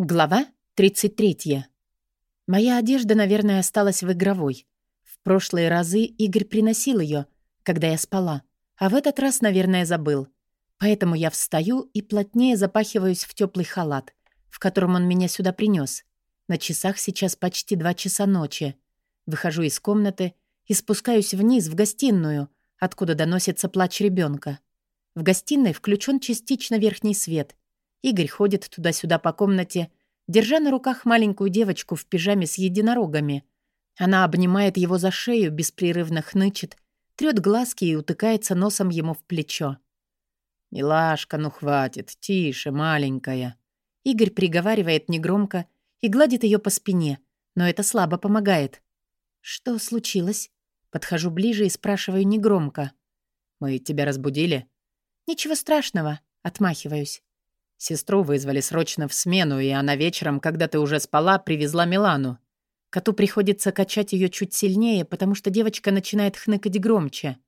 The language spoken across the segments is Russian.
Глава 33. Моя одежда, наверное, осталась в игровой. В прошлые разы Игорь приносил ее, когда я спала, а в этот раз, наверное, забыл. Поэтому я встаю и плотнее запахиваюсь в теплый халат, в котором он меня сюда принес. На часах сейчас почти два часа ночи. Выхожу из комнаты и спускаюсь вниз в гостиную, откуда доносится плач ребенка. В гостиной включен частично верхний свет — Игорь ходит туда-сюда по комнате, держа на руках маленькую девочку в пижаме с единорогами. Она обнимает его за шею, беспрерывно хнычет, трёт глазки и утыкается носом ему в плечо. «Милашка, ну хватит, тише, маленькая». Игорь приговаривает негромко и гладит ее по спине, но это слабо помогает. «Что случилось?» Подхожу ближе и спрашиваю негромко. «Мы тебя разбудили?» «Ничего страшного», — отмахиваюсь. Сестру вызвали срочно в смену, и она вечером, когда ты уже спала, привезла Милану. Коту приходится качать ее чуть сильнее, потому что девочка начинает хныкать громче.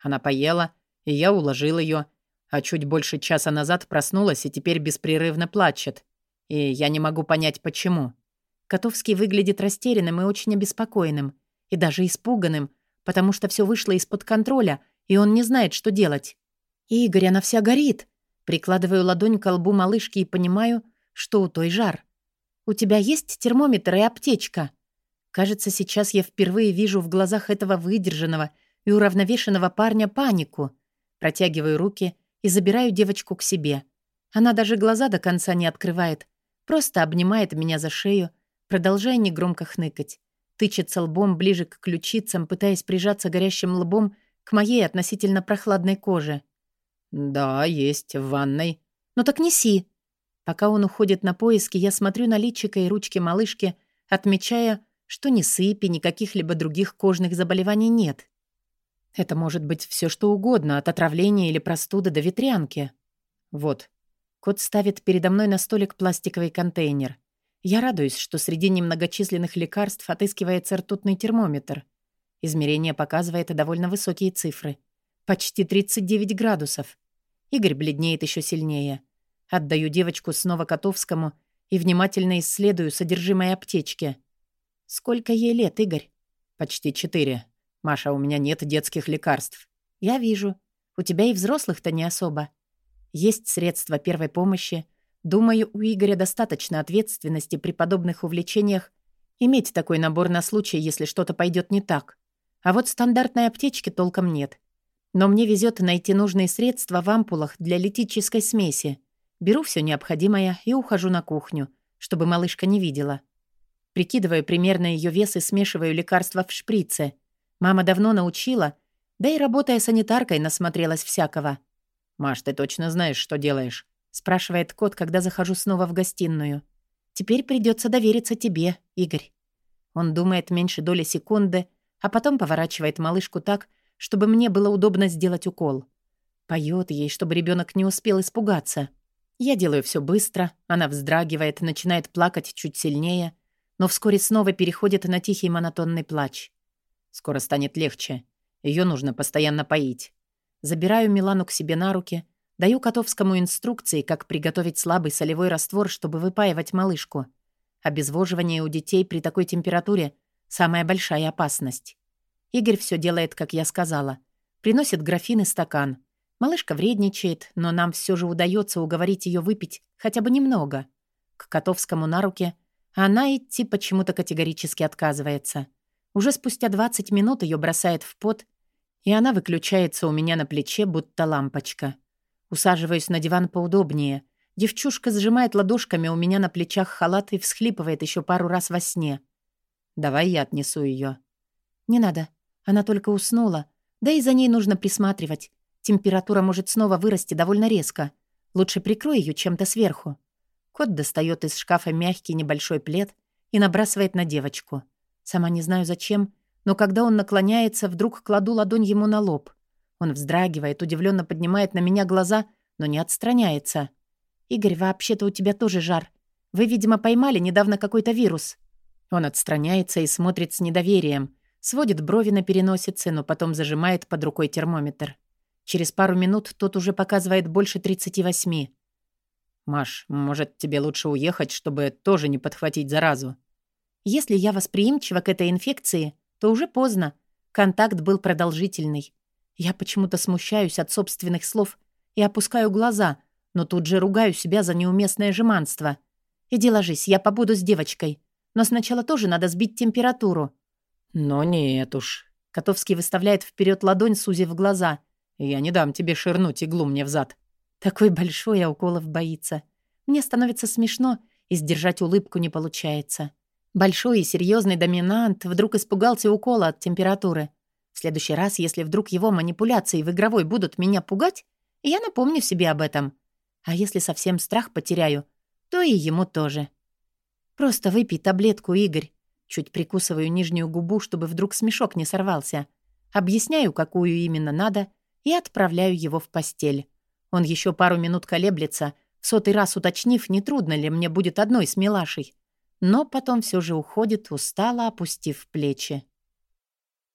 Она поела, и я уложил ее, а чуть больше часа назад проснулась и теперь беспрерывно плачет. И я не могу понять, почему. Котовский выглядит растерянным и очень обеспокоенным, и даже испуганным, потому что все вышло из-под контроля, и он не знает, что делать. «Игорь, она вся горит!» Прикладываю ладонь к лбу малышки и понимаю, что у той жар. «У тебя есть термометр и аптечка?» Кажется, сейчас я впервые вижу в глазах этого выдержанного и уравновешенного парня панику. Протягиваю руки и забираю девочку к себе. Она даже глаза до конца не открывает, просто обнимает меня за шею, продолжая негромко хныкать. Тычется лбом ближе к ключицам, пытаясь прижаться горящим лбом к моей относительно прохладной коже. «Да, есть, в ванной». «Ну так неси». Пока он уходит на поиски, я смотрю на личико и ручки малышки, отмечая, что ни сыпи, ни каких-либо других кожных заболеваний нет. Это может быть все что угодно, от отравления или простуды до ветрянки. Вот. Кот ставит передо мной на столик пластиковый контейнер. Я радуюсь, что среди немногочисленных лекарств отыскивается ртутный термометр. Измерение показывает довольно высокие цифры. Почти 39 градусов. Игорь бледнеет еще сильнее. Отдаю девочку снова Котовскому и внимательно исследую содержимое аптечки. «Сколько ей лет, Игорь?» «Почти четыре. Маша, у меня нет детских лекарств». «Я вижу. У тебя и взрослых-то не особо. Есть средства первой помощи. Думаю, у Игоря достаточно ответственности при подобных увлечениях иметь такой набор на случай, если что-то пойдет не так. А вот стандартной аптечки толком нет. Но мне везет найти нужные средства в ампулах для литической смеси. Беру все необходимое и ухожу на кухню, чтобы малышка не видела. Прикидываю примерно ее вес и смешиваю лекарства в шприце. Мама давно научила, да и работая санитаркой насмотрелась всякого. «Маш, ты точно знаешь, что делаешь?» спрашивает кот, когда захожу снова в гостиную. «Теперь придется довериться тебе, Игорь». Он думает меньше доли секунды, а потом поворачивает малышку так, чтобы мне было удобно сделать укол. Поет ей, чтобы ребенок не успел испугаться. Я делаю все быстро, она вздрагивает, начинает плакать чуть сильнее, но вскоре снова переходит на тихий монотонный плач. Скоро станет легче. Ее нужно постоянно поить. Забираю Милану к себе на руки, даю Котовскому инструкции, как приготовить слабый солевой раствор, чтобы выпаивать малышку. Обезвоживание у детей при такой температуре – самая большая опасность. Игорь все делает, как я сказала. Приносит графин и стакан. Малышка вредничает, но нам все же удается уговорить ее выпить хотя бы немного. К Котовскому на руки она идти почему-то категорически отказывается. Уже спустя 20 минут ее бросает в пот, и она выключается у меня на плече, будто лампочка. Усаживаюсь на диван поудобнее. Девчушка сжимает ладошками у меня на плечах халат и всхлипывает еще пару раз во сне. «Давай я отнесу ее. «Не надо. Она только уснула. Да и за ней нужно присматривать. Температура может снова вырасти довольно резко. Лучше прикрой ее чем-то сверху. Кот достает из шкафа мягкий небольшой плед и набрасывает на девочку. Сама не знаю зачем, но когда он наклоняется, вдруг кладу ладонь ему на лоб. Он вздрагивает, удивленно поднимает на меня глаза, но не отстраняется. «Игорь, вообще-то у тебя тоже жар. Вы, видимо, поймали недавно какой-то вирус». Он отстраняется и смотрит с недоверием, Сводит брови на переносице, но потом зажимает под рукой термометр. Через пару минут тот уже показывает больше 38. «Маш, может, тебе лучше уехать, чтобы тоже не подхватить заразу?» «Если я восприимчива к этой инфекции, то уже поздно. Контакт был продолжительный. Я почему-то смущаюсь от собственных слов и опускаю глаза, но тут же ругаю себя за неуместное жеманство. Иди ложись, я побуду с девочкой. Но сначала тоже надо сбить температуру». «Но нет уж». Котовский выставляет вперед ладонь, сузив глаза. «Я не дам тебе ширнуть иглу мне в зад». Такой большой, а уколов боится. Мне становится смешно, и сдержать улыбку не получается. Большой и серьезный доминант вдруг испугался укола от температуры. В следующий раз, если вдруг его манипуляции в игровой будут меня пугать, я напомню себе об этом. А если совсем страх потеряю, то и ему тоже. Просто выпей таблетку, Игорь. Чуть прикусываю нижнюю губу, чтобы вдруг смешок не сорвался. Объясняю, какую именно надо, и отправляю его в постель. Он еще пару минут колеблется, сотый раз уточнив, не трудно ли мне будет одной с милашей. Но потом все же уходит, устало опустив плечи.